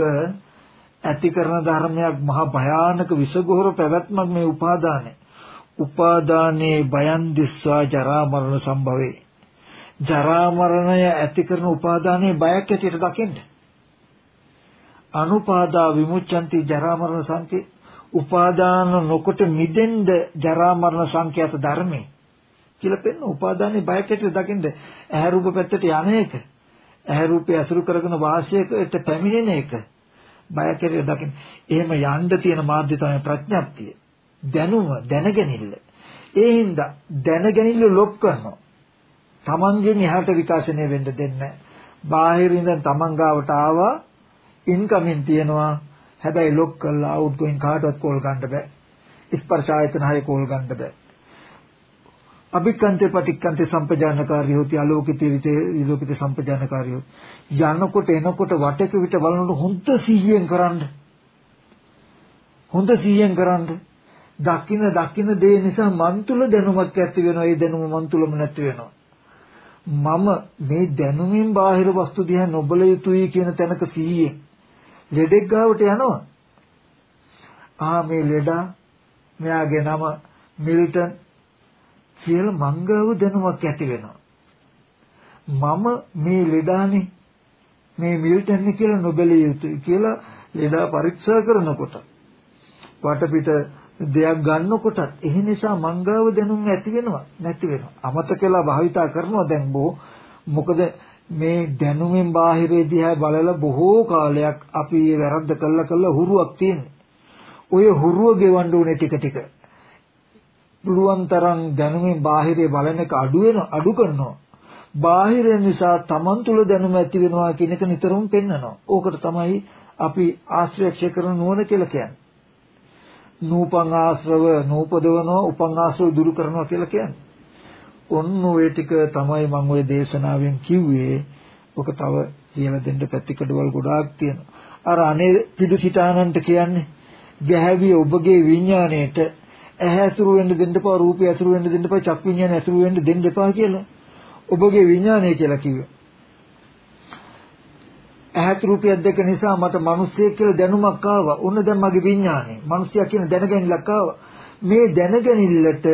ඇති කරන ධර්මයක් මහා භයානක විසගොහර පැවැත්මක් මේ උපාදානය. උපාදානේ බයන් දිස්වා ජරා මරණ සම්භවේ. ජරා මරණය ඇති කරන උපාදානයේ බයක් ඇටියට දකින්න. අනුපාදා විමුච්ඡanti ජරා මරණ සංකේ උපාදාන නොකොට මිදෙන්න ජරා මරණ සංකේත ධර්මේ කියලා පෙන්න උපාදානයේ බයක් ඇටියට දකින්න ඇහැ රූප පැත්තට යන එක ඇහැ රූපය අසුරු කරගෙන වාසයකට පැමිණෙන එක බය කෙරේ දකින්න. එහෙම යන්න තියෙන මාධ්‍ය තමයි ප්‍රඥප්තිය. දැනුම දැනගැනිල්ල. ඒ හින්දා දැනගැනිල්ල ලොක් කරනවා. Tamangen එහාට විකාශනය වෙන්න දෙන්නේ බාහිර ඉඳන් Taman ගාවට ආවා ඉන්කමින් තියනවා. හැබැයි ලොක් කරලා අවුට් ගෝයින් කාටවත් කෝල් ගන්න බෑ. ස්පර්ශ ආයතන හය කෝල් ගන්න බෑ. අභික්කන්තේ පටික්කන්තේ සම්පජානකාරී හොති අලෝකිතේ විතේ විලෝකිතේ සම්පජානකාරී හොති. යනකොට එනකොට වටේක විට බලනකොට හොඳ සිහියෙන් කරන්න. හොඳ සිහියෙන් කරන්න. දකින්න දකින්න දේ නිසා මන් තුල දැනුමක් ඇති වෙනවා. ඒ දැනුම මන් තුලම නැති වෙනවා. මම මේ දැනුමින් බාහිර වස්තු දිහා නොබල යුතුයි කියන තැනක සිහියෙන් ලෙඩෙක් ගාවට යනවා ආ මේ ලෙඩා මෙයාගේ නම මිල්ටන් කියලා මංගව දැනුමක් ඇති වෙනවා. මම මේ ලෙඩානේ මේ මිල්ටන් කියලා නොබැලිය යුතුයි කියලා ලෙඩා පරීක්ෂා කරනකොට වටපිට දෙයක් ගන්නකොටත් ඒ නිසා මංගව දැනුම් ඇති වෙනවා නැති වෙනවා. අමතකලා භාවිතා කරනවා දැන් බෝ මොකද මේ දැනුමෙන් බාහිරේ දිහා බලලා බොහෝ කාලයක් අපි වැරද්ද කළා කළා හුරුවක් තියෙනවා. ඔය හුරුව ගෙවන්න ඕනේ ටික ටික. පුළුවන් තරම් දැනුමින් බාහිරේ බලන එක අඩු වෙන අඩු කරනවා. බාහිර නිසා Taman තුල දැනුම ඇති වෙනවා කියන එක නිතරම පෙන්නනවා. ඕකට තමයි අපි ආශ්‍රයක්ෂය කරන නුවණ කියලා කියන්නේ. නූපං ආශ්‍රව නූපදවනවා උපං ආශ්‍රව දුරු කරනවා කියලා කියන්නේ. ඔන්න ඔය ටික තමයි මම ওই දේශනාවෙන් කිව්වේ. ඔක තව කියලා දෙන්න පැතිකඩවල් ගොඩාක් තියෙනවා. අර අනේ පිටු සිතානන්ට කියන්නේ ගැහැවිය ඔබගේ විඥාණයට ඇහැ ඇසුරු වෙන්න දෙන්න එපා රූපය ඇසුරු වෙන්න දෙන්න එපා චක් විඥානය ඇසුරු වෙන්න දෙන්න එපා කියලා ඔබගේ විඥානය කියලා කිව්වා. ඇහත් රූපයක් දෙක නිසා මට මිනිස්සෙක් කියලා දැනුමක් ආවා. උන්න දැන් මගේ විඥානය. මිනිසයා කියන දැනගැනිල්ලක් ආවා. මේ දැනගැනිල්ලට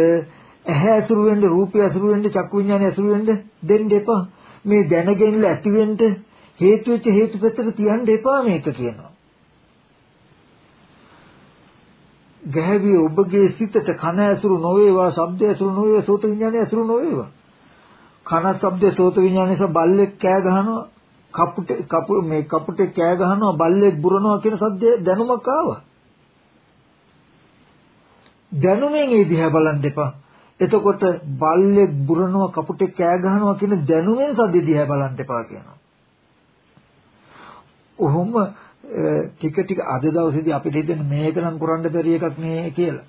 ඇහැ ඇසුරු වෙන්න රූපය ඇසුරු වෙන්න චක් විඥානය ඇසුරු වෙන්න දෙන්න එපා. මේ දැනගැනිල්ල ඇති වෙන්න හේතු වෙච්ච හේතු පැත්තට තියන්න එපා මේක කියනවා. ගැහැවිය ඔබගේ සිතට කන ඇසුරු නොවේවා, ශබ්ද ඇසුරු නොවේවා, සෝත විඥානය ඇසුරු නොවේවා. කන ශබ්ද සෝත විඥානය නිසා බල්ලෙක් කෑ ගහනවා, කපුට කපු මේ කපුටේ කෑ ගහනවා, බල්ලෙක් බුරනවා කියන සද්ද දැනුමක් ආවා. දැනුමෙන් ඒ දිහා බලන් දෙපා. එතකොට බල්ලෙක් බුරනවා, කපුටේ කෑ ගහනවා කියන දැනුමෙන් සද්ද දිහා බලන් දෙපා කියනවා. ඔහොම ටික ටික අද දවසේදී අපිට හිතෙන මේක නම් කරන්න බැරි එකක් නේ කියලා.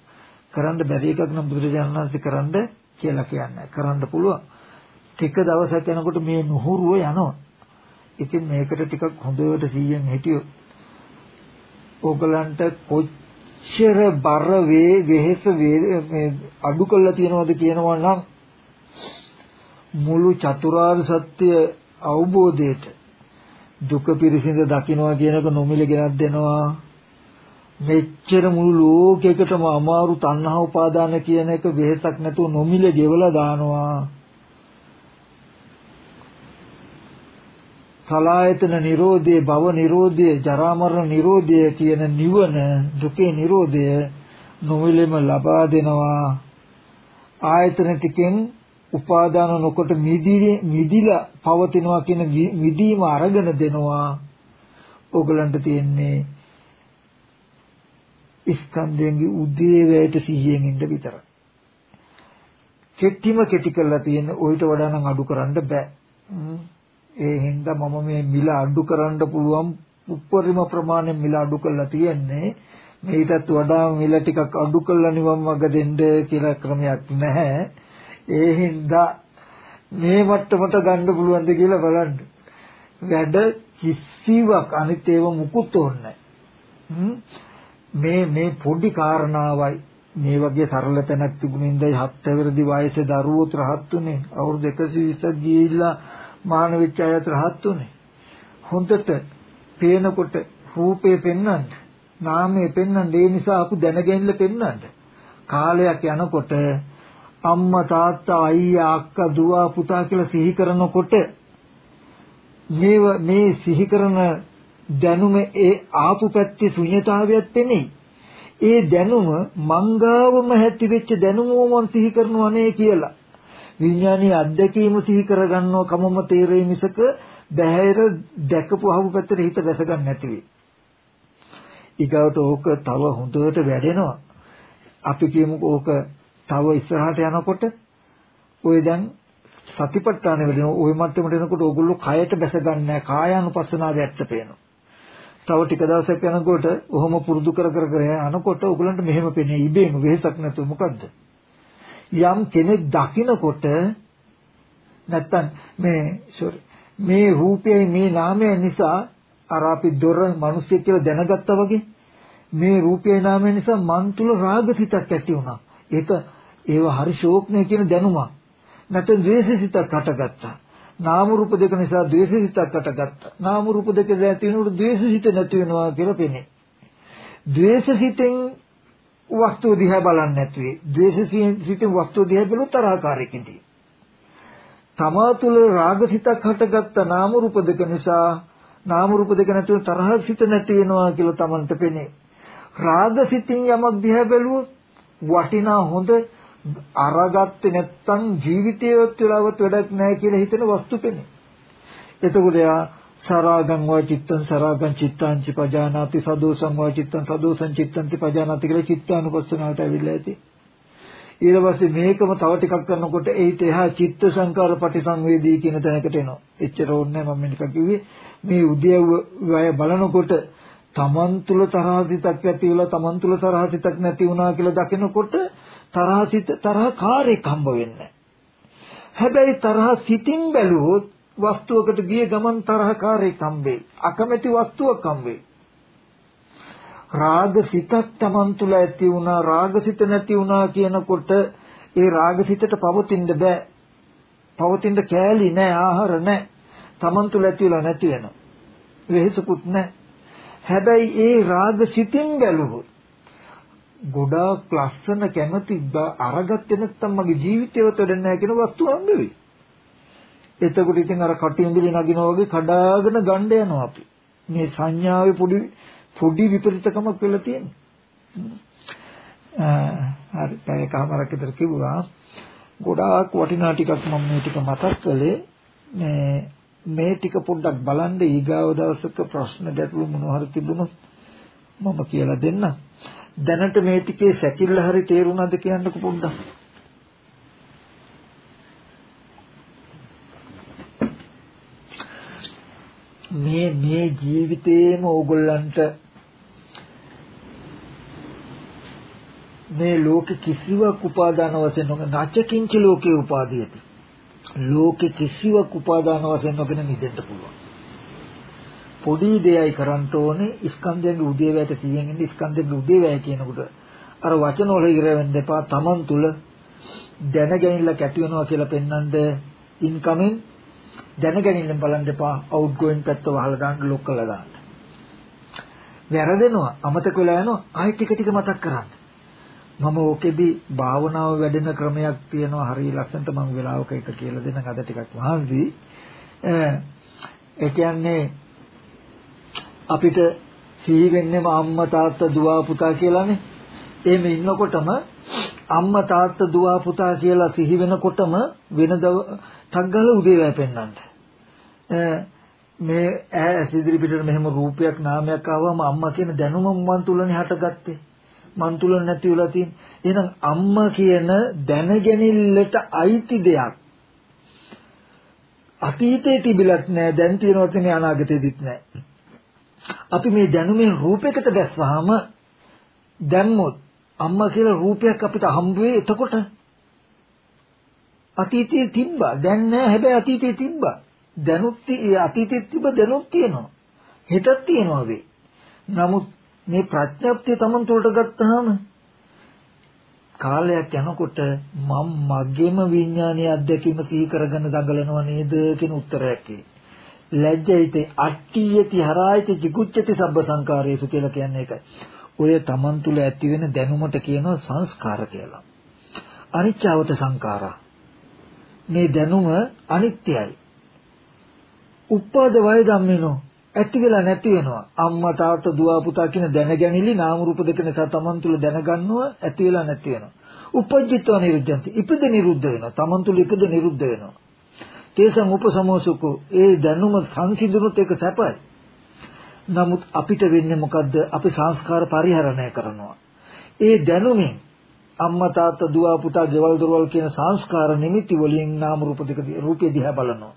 කරන්න බැරි එකක් නම් බුදුරජාණන් වහන්සේ කරන්න කියලා කියන්නේ. කරන්න පුළුවන්. ටික දවසක් යනකොට මේ නුහුරුව යනවා. ඉතින් මේකට ටිකක් හොඳට සීයෙන් හිටියොත් ඕගලන්ට කොච්චර බර වේ වෙහෙස වේ අඩු කළා තියනවද කියනවා නම් මුළු චතුරාර්ය සත්‍ය අවබෝධයට දුක පිරිසිඳ දකින්නවා කියනක නොමිල ගෙනත් දෙනවා. මෙච්චර මුළු ලෝකෙකටම අමාරු තණ්හා උපාදාන කියන එක වෙහසක් නැතුව නොමිල ගෙවලා දානවා. සලායතන නිරෝධය භව නිරෝධය ජරා මරණ නිරෝධය කියන නිවන දුකේ නිරෝධය නොමිලෙම ලබා දෙනවා. ආයතන ටිකෙන් උපාදාන නොකොට මිදිලා පවතිනවා කියන මිදීම අරගෙන දෙනවා. ඕගලන්ට තියෙන්නේ ස්කන්ධයන්ගේ උදේ වේට සිහියෙන් ඉන්න විතරයි. කෙටිම කෙටි කරලා තියෙන ඔయిత වඩා නම් අඩු කරන්න බෑ. ඒ හින්දා මම මේ මිල අඩු කරන්න පුළුවන් උප්පරිම ප්‍රමාණය මිල අඩු කරලා තියෙන්නේ. මේකටත් වඩා මිල ටිකක් අඩු කරලා නිවන් මඟ දෙන්න කියලා ක්‍රමයක් නැහැ. ඒ හින්දා මේ මට්ටමට ගන්න පුළුවන්ද කියලා බලන්න. වැඩ කිසිවක් අනිත් ඒව මුකුත් ඕනේ මේ මේ පොඩි කාරණාවයි. මේ වගේ සරල තැනක් තිබුණින්දයි හත් අවුරුදු වයසේ දරුවෝ රහත් උනේ. අවුරුදු 120ක් ගිහිල්ලා මාන වෙච්ච අයත් රහත් උනේ හොඳට පේනකොට රූපේ පෙන්වන්න නාමයේ පෙන්වන්න ඒ නිසා අපු දැනගැනලා පෙන්වන්න කාලයක් යනකොට අම්මා තාත්තා අයියා අක්කා දුව පුතා කියලා සිහි කරනකොට මේ මේ සිහි කරන දැනුම ඒ ආපු පැත්තේ ශුන්‍යතාවයක් පෙනේ. ඒ දැනුම මංගාවම ඇති වෙච්ච දැනුම මම සිහි කරනවා නේ කියලා. විඥානීය අත්දැකීම සිහි කරගන්නව කමම තේරෙයි මිසක බහැර දැකපු අහපු පැත්තට හිත දැස ගන්න නැති වෙයි. ඊගවට ඕක තව හොඳට වැඩෙනවා. අපි කියමුකෝ ඕක තව ඉස්සරහට යනකොට ඔය දැන් සතිපට්ඨාන වෙලින ওই මට්ටමට එනකොට ඕගොල්ලෝ කයට බැස ගන්න නැහැ කායානුපස්සනාවේ ඇත්ත පේනවා. තව ටික දවසක් යනකොට ඔහොම පුරුදු කර කර කර යනකොට ඕගොල්ලන්ට මෙහෙම පේන්නේ ඉබේම වෙහසක් නැතුව මොකද්ද? යම් කෙනෙක් දකිනකොට නැත්තම් මේ sorry මේ රූපයයි මේ නාමය නිසා අර අපි දොර මිනිස්සෙක් කියලා දැනගත්තා වගේ මේ රූපයයි නාමය නිසා මන් තුල රාගසිතක් ඇති වුණා. ඒක ඒව හරි ශෝක්නේ කියන දැනුමක්. නැත්නම් ද්වේෂසිතක් හටගත්තා. නාම රූප දෙක නිසා ද්වේෂසිතක් හටගත්තා. නාම රූප දෙක නැති වෙනකොට ද්වේෂසිත නැති වෙනවා කියලා පෙනේ. ද්වේෂසිතෙන් වස්තුව දිහා බලන්නේ නැති වෙයි. ද්වේෂසිතෙන් වස්තුව දිහා බලුවොත් තරහකාරයකින්දී. තමා තුළ රාගසිතක් හටගත්ත නාම රූප දෙක නිසා නාම රූප දෙක නැතුව තරහසිත නැති වෙනවා කියලා Tamanට පෙනේ. රාගසිතින් යමක් දිහා බැලුවොත් වටිනා හොඳ අරගත්තේ නැත්තම් ජීවිතේවත් වෙලාවත් වැඩක් නැහැ කියලා හිතන වස්තු පෙනේ. එතකොට යා සරාගං වා චිත්තං සරාගං චිත්තාං ච පජානාති සදෝසං වා චිත්තං සදෝසං චිත්තං ච පජානාති කියලා චිත්තානුපස්සනාවට ඇවිල්ලා ඇති. ඊට පස්සේ මේකම තව ටිකක් කරනකොට ඒිට එහා චිත්ත සංකාර පටිසංවේදී කියන තැනකට එනවා. එච්චර ඕනේ මම මේක කිව්වේ මේ උද්‍යවය බලනකොට තමන් තුල තරහසිතක් ඇති වෙලා තමන් තුල තරහසිතක් නැති වුණා කියලා දකිනකොට තරහසිත තරහකාරයක් හම්බ වෙන්නේ හැබැයි තරහ සිතින් බැලුවොත් වස්තුවකට ගිය ගමන් තරහකාරයක් හම්බෙයි. අකමැති වස්තුවක් හම්බෙයි. රාග සිතක් Taman තුල ඇති වුණා රාග සිත නැති වුණා කියනකොට ඒ රාග සිතට පවතින්න බෑ. පවතින්න කෑලි නෑ ආහාර නෑ. Taman තුල ඇතිලා නැති වෙනවා. වෙහසකුත් නෑ. හැබැයි ඒ රාග සිතින් බැලුවොත් ගොඩාක් ලස්සන කැමති අරගත්තේ නැත්නම් මගේ ජීවිතේවත් වැඩ නැහැ කියන වස්තුව හම්බ වෙයි. එතකොට ඉතින් අර කටියුඹුලි නගිනවා වගේ කඩාගෙන ගණ්ඩ යනවා අපි. මේ සංඥාවේ පොඩි පොඩි විපරිතකමක් වෙලා තියෙනවා. හරි පැයකමාරක් විතර කිව්වා. ගොඩාක් වටිනා ටිකක් මම මේ ටික මතක් කළේ මේ මේ ටික පොඩ්ඩක් බලන්න ඊගාව දවසක ප්‍රශ්න ගැටළු මොනවා හරි තිබුණොත් මම කියලා දෙන්නම්. දැනට මේ ටිකේ සැකිල්ල හරි තේරුණාද කියන්නකෝ පොඩ්ඩක්. මේ මේ ජීවිතේම ඕගොල්ලන්ට මේ ලෝක කිසිවක් උපාදාන වශයෙන් නොගෙන නැචකින්ච ලෝකේ උපාදීයති. ලෝක කිසිවක් උපාදාන වශයෙන් නොගෙන මිදෙන්න පුළුවන්. පොඩි දෙයයි කරන්න ඕනේ ස්කන්ධයන්ගේ උදේවැයට සිහියෙන් ඉන්න ස්කන්ධයන්ගේ උදේවැය කියනකොට අර වචන වල ඉර වෙන්න එපා Taman තුල දැනගැනිල්ලක් ඇති වෙනවා කියලා පෙන්වන්නද ඉන්කමින් දැනගැනිල්ලෙන් බලන්න එපා අවුට් ගෝයින් පැත්ත වහලා දාන්න ලොක් කරලා දාන්න. වැරදෙනවා අමතක වෙලා යනවා ආයෙ ටික ටික මතක් කරන්න. මම ඕකෙදි භාවනාව වැඩෙන ක්‍රමයක් තියෙනවා හරිය ලස්සනට මම වෙලාවක එක කියලා දෙන්න අද ටිකක් වහන්සි. ඒ කියන්නේ අපිට සිහි වෙන්නේම අම්මා තාත්තා දුව පුතා කියලානේ. එහෙම ඉන්නකොටම අම්මා තාත්තා දුව පුතා කියලා සිහි වෙනකොටම වෙනදව ටග්ගල උදේවැය පෙන්වන්න. මේ ඇස් ඉදිරි පිටට මෙහෙම රූපයක් නාමයක් ආවම අම්මා කියන දැනුම මන් තුලනේ හටගත්තේ. මන් තුල නැති වෙලා තියෙන. එහෙනම් අම්මා කියන දැනගැනිල්ලට අයිති දෙයක් අතීතයේ තිබිලත් නැහැ දැන් තියෙනවත් නේ අනාගතයේදීත් නැහැ. අපි මේ දැනුමේ රූපයකට දැස්වහම දැම්මොත් අම්මා කියලා රූපයක් අපිට හම්බ වෙයි එතකොට අතීතයේ තිබ්බා දැන් නැහැ හැබැයි අතීතයේ තිබ්බා දැනුත් අතීතයේ තිබ්බ දැනුත් තියෙනවා හෙටත් තියෙනවා වේ නමුත් මේ ප්‍රඥප්තිය Taman තුලට ගත්තාම කාලයක් යනකොට මම මගේම විඥානීය අත්දැකීම සිහි කරගෙන දඟලනවා නේද කියන උත්තරයක් ලැජ්ජයිතේ අට්ඨියති හරායිති jigucchati සබ්බ සංකාරයේසු කියලා කියන්නේ ඒකයි. ඔය Taman තුල ඇති වෙන දැනුමට කියනවා සංස්කාර කියලා. අනිච්චවත සංකාරා. මේ දැනුම අනිත්‍යයි. උප්පාද වය ධම්මිනෝ ඇති වෙලා නැති වෙනවා. අම්මා තාත්තා දුව පුතා කියන දැනගැනිලි නාම රූප දෙක නිසා තමන් තුළ දැනගන්නවා ඇති වෙලා නැති වෙනවා. උපජ්ජිතව නිරුද්ධಂತಿ. ඉපද නිරුද්ධ වෙනවා. තමන් තුළ ඉපද නිරුද්ධ වෙනවා. තේසං උපසමෝසුකෝ ඒ දැනුම සංසිඳුනොත් ඒක සැපයි. නමුත් අපිට වෙන්නේ මොකද්ද? අපි සංස්කාර පරිහරණය කරනවා. ඒ දැනුමින් අම්මා තාත්තා දුව පුතා ගෙවල් දොරවල් කියන සංස්කාර නිමිති වලින් නාම රූප දෙක රූපේ දිහා බලනවා.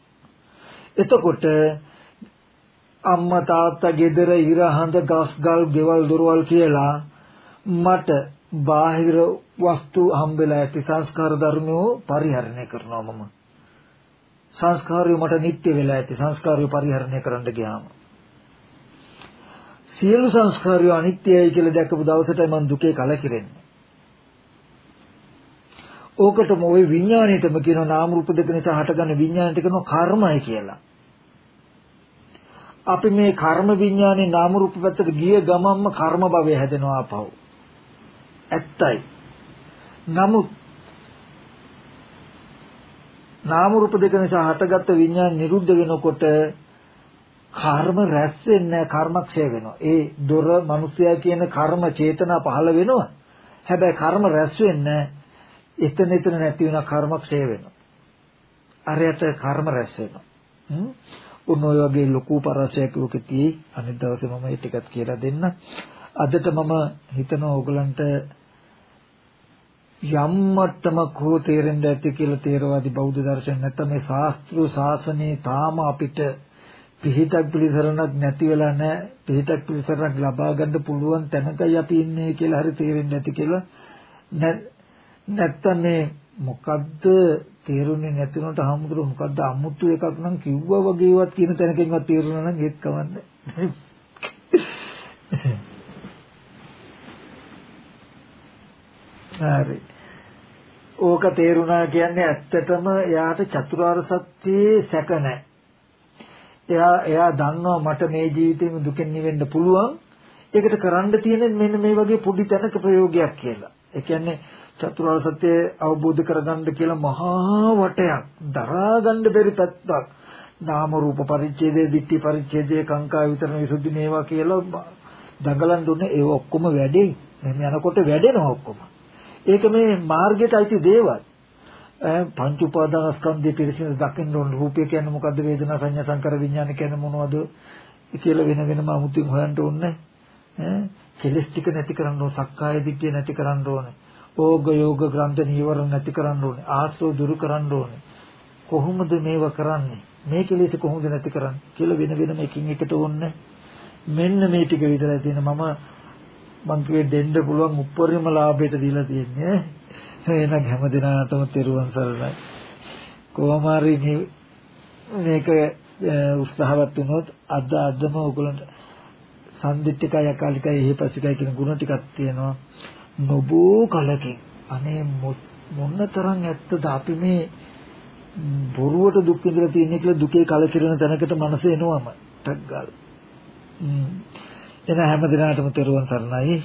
එතකොට අම්මා තාත්තා ගෙදර ඉර හඳ ගස් ගල් ගෙවල් දොරවල් කියලා මට බාහිර වස්තු හම්බෙලා ඇති සංස්කාර ධර්මෝ පරිහරණය කරනවා මම. සංස්කාරය මට නිත්‍ය වෙලා ඇති සංස්කාරය පරිහරණය කරන්න ගියාම. සියලු සංස්කාරය අනිත්‍යයි කියලා දැකපු දවසටයි මම දුකේ කලකිරෙන්නේ. ඕකටම ওই විඥාණයටම කියන නාම රූප දෙක නිසා හටගන්න විඥාණයට කියනවා කර්මය කියලා අපි මේ කර්ම විඥානේ නාම රූප පැත්තට ගිය ගමන්ම කර්ම භවය හැදෙනවා අපව. ඇත්තයි. නමුත් නාම රූප දෙක නිසා හටගත්ත විඥාන නිරුද්ධ වෙනකොට කර්ම රැස් වෙන්නේ කර්මක්ෂය වෙනවා. ඒ දොර මිනිසයා කියන කර්ම චේතනා පහළ වෙනවා. හැබැයි කර්ම රැස් වෙන්නේ එතන එතන නැති වෙන කර්මක්ෂය වෙනවා. අරයට කර්ම රැස් වෙනවා. උන් ඔය වගේ ලොකු පරාසයක් ලෝකේ තියෙයි. අනිත් දවසේ මම ඒ ටිකත් කියලා දෙන්න. අදට මම හිතනවා ඕගලන්ට යම් මට්ටමක හෝ තේරෙන්න ඇති කියලා තේරවාදී බෞද්ධ දර්ශන නැත්නම් මේ ශාස්ත්‍රීය ශාසනයේ තාම අපිට පිහිටක් පිළිසරණක් නැති වෙලා නැහැ. පිහිටක් පිළිසරණක් ලබා ගන්න පුළුවන් තැනකයි අපි ඉන්නේ කියලා හරි තේරෙන්න ඇති කියලා නැත්නම් මේ මොකද්ද තේරුන්නේ නැතුනට හමුදුර මොකද්ද අමුතු එකක් නම් කිව්වා වගේවත් කියන තැනකින්වත් තේරුණා නම් ඒත් කවන්නේ හරි ඕක තේරුණා කියන්නේ ඇත්තටම එයාට චතුරාර්ය සත්‍යයේ සැක නැහැ. එයා එයා දන්නවා මට මේ ජීවිතේම දුකෙන් නිවෙන්න පුළුවන්. ඒකට කරන්න තියෙන මෙන්න මේ වගේ පොඩි තැනක ප්‍රයෝගයක් කියලා. ඒ කියන්නේ චතුරාර්ය සත්‍ය අවබෝධ කරගන්න කියලා මහා වටයක්. දරා ගන්න බැරි පැත්තක් නාම රූප පරිච්ඡේදයේ ditthi පරිච්ඡේදයේ කාංකා විතරන විසුද්ධි මේවා කියලා දඟලන් දුන්නේ ඒ ඔක්කොම වැඩේ. මෙහෙම යනකොට වැඩෙනවා ඔක්කොම. ඒක මේ මාර්ගයට අයිති දේවල්. පංච උපාදානස්කන්ධයේ පිරිසිදු දකින්න ඕන. රූපය කියන්නේ මොකද්ද? වේදනා සංඥා සංකාර විඥාන කියන්නේ මොනවද? කියලා වෙන වෙනම අමුතුන් හොයන්න ඕනේ. ඈ කෙලස් ටික නැති කරන්න ඕන. සක්කාය දිට්ඨිය නැති කරන්න ඕනේ. ඕග යෝග ග්‍රන්ථ නීවරණ නැති කරන්න ඕනේ. ආශ්‍රව දුරු කරන්න ඕනේ. කොහොමද මේව කරන්නේ? මේ කෙලෙස් කොහොමද නැති කරන්නේ කියලා වෙන වෙනම එකින් එකට ඕනේ. මෙන්න මේ ටික විතරයි තියෙන මම මං කියේ දෙන්න පුළුවන් උප්පරිම ලාභයට දීලා තියෙන්නේ. එහෙනම් හැමදිනාටම තෙරුවන් සරණයි. කොහොම හරි මේක උත්සාහවත් වුණොත් අද අදම ඔයගලන්ට සම්දිත්තිකය අකාලිකය එහෙපසිකය කියන ගුණ ටිකක් තියෙනවා. නොබෝ කලකින්. අනේ මොනතරම් ඇත්තද අපි මේ බොරුවට දුක් විඳලා තියෙන්නේ කියලා දුකේ කලකිරෙන තැනකට මනස එනවම. ටක් ගාලා. එන හැම දිනකටම තෙරුවන් සරණයි.